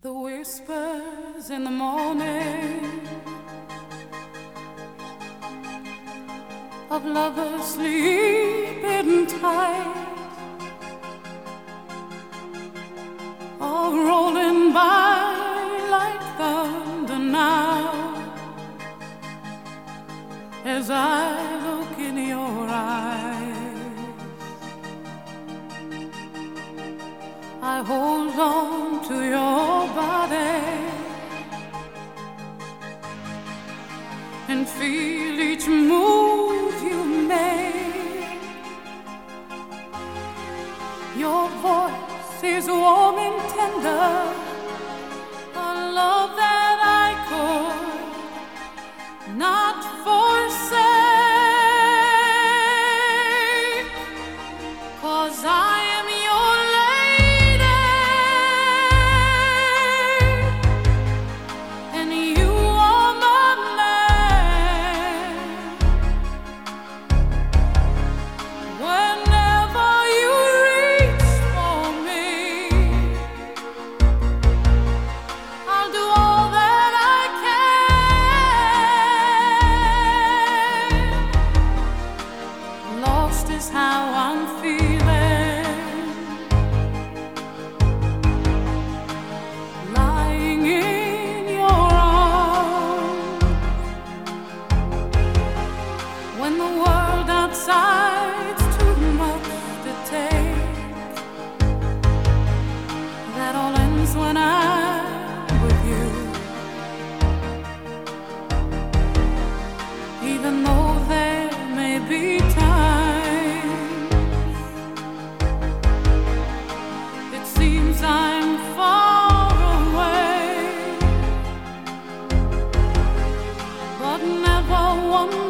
The whispers in the morning of lovers sleeping tight are rolling by like thunder now as I look in your eyes. I hold on to your body and feel each move you make. Your voice is warm and tender one